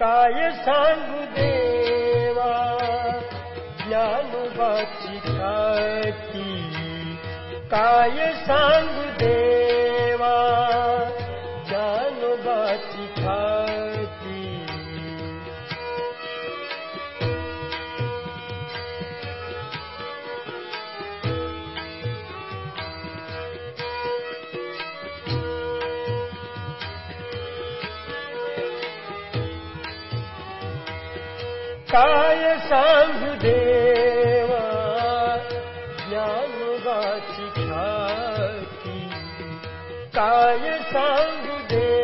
काय सांगू देवा ख्याती काय सांगू देवा काय सांगू देवा? ज्ञानोबाची ख्याती काय सांगू देवा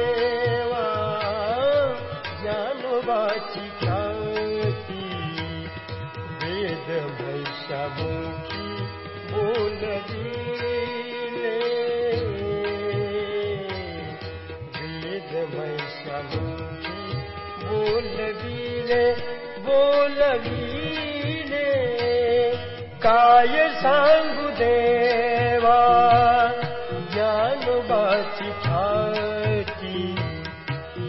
देवा? ज्ञानोबाची ख्याती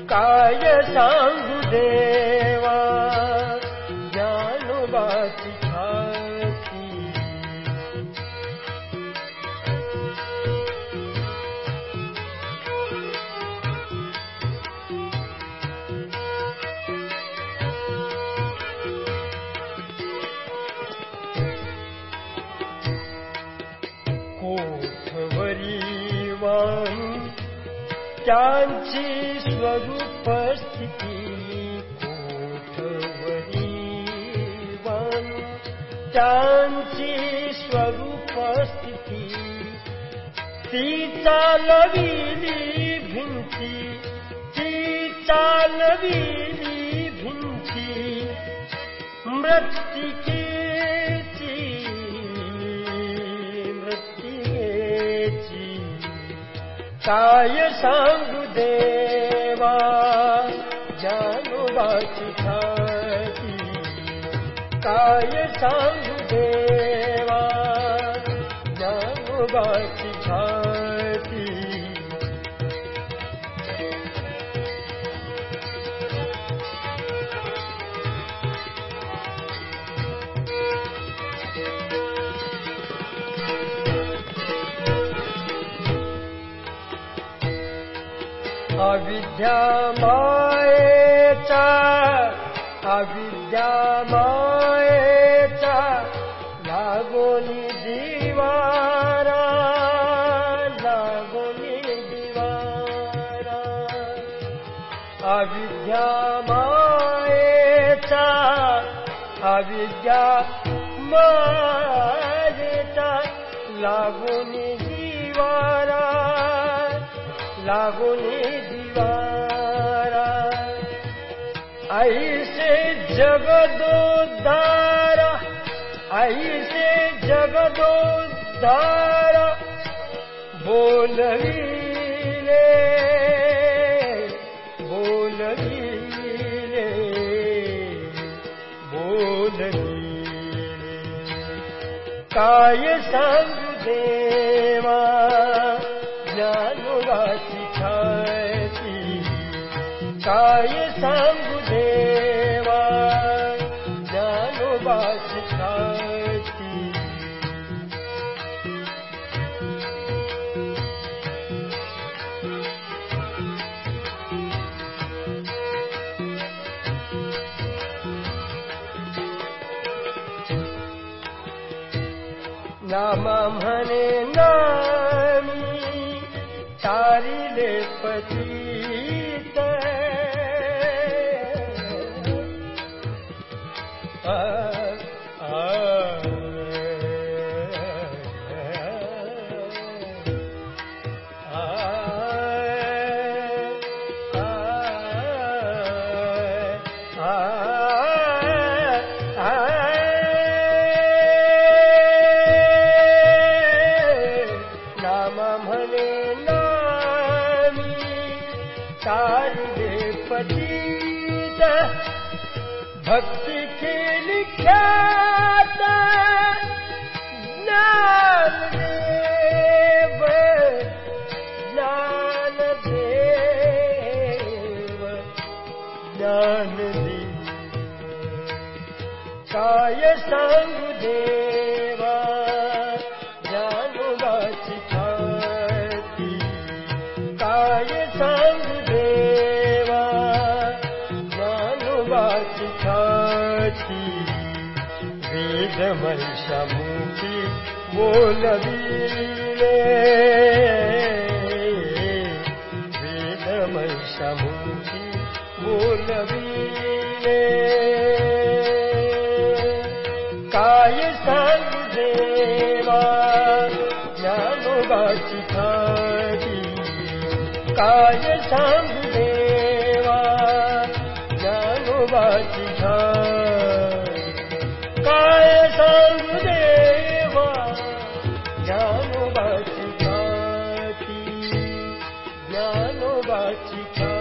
काय देवा त्यांची स्वरूप स्थिती कोठवरी वाणी त्यांची स्वरूप स्थिती ती चालविली भिंती ती चालविली भिंती मृत्तिकेची काय सांगू देवा जानोबाची ख्याती काय सांगू देवा जानोबाची अविद्या मायेचा अविद्या मायेचा लागोनी दिवारा लागोनी दिवारा। अविद्या मायेचा अविद्या मायेचा लागोनी दिवारा लागोनी दिवारा। ऐसे जगदोद्धारा ऐसे जगदोद्धारा बोलविले बोलविले बोलविले काय सांगू देवा काय सांगू देवा? ज्ञानोबाची ख्याती नामा तारिले पतीत आ, भक्ति के लिखाता ज्ञान देव ज्ञान देव ज्ञान काय सङ्ग देवा ज्ञान बोलवीले वेदमय समुखी बोलवीले काय ज्ञानुवाचि खाची काय देवा ज्ञानुवाचि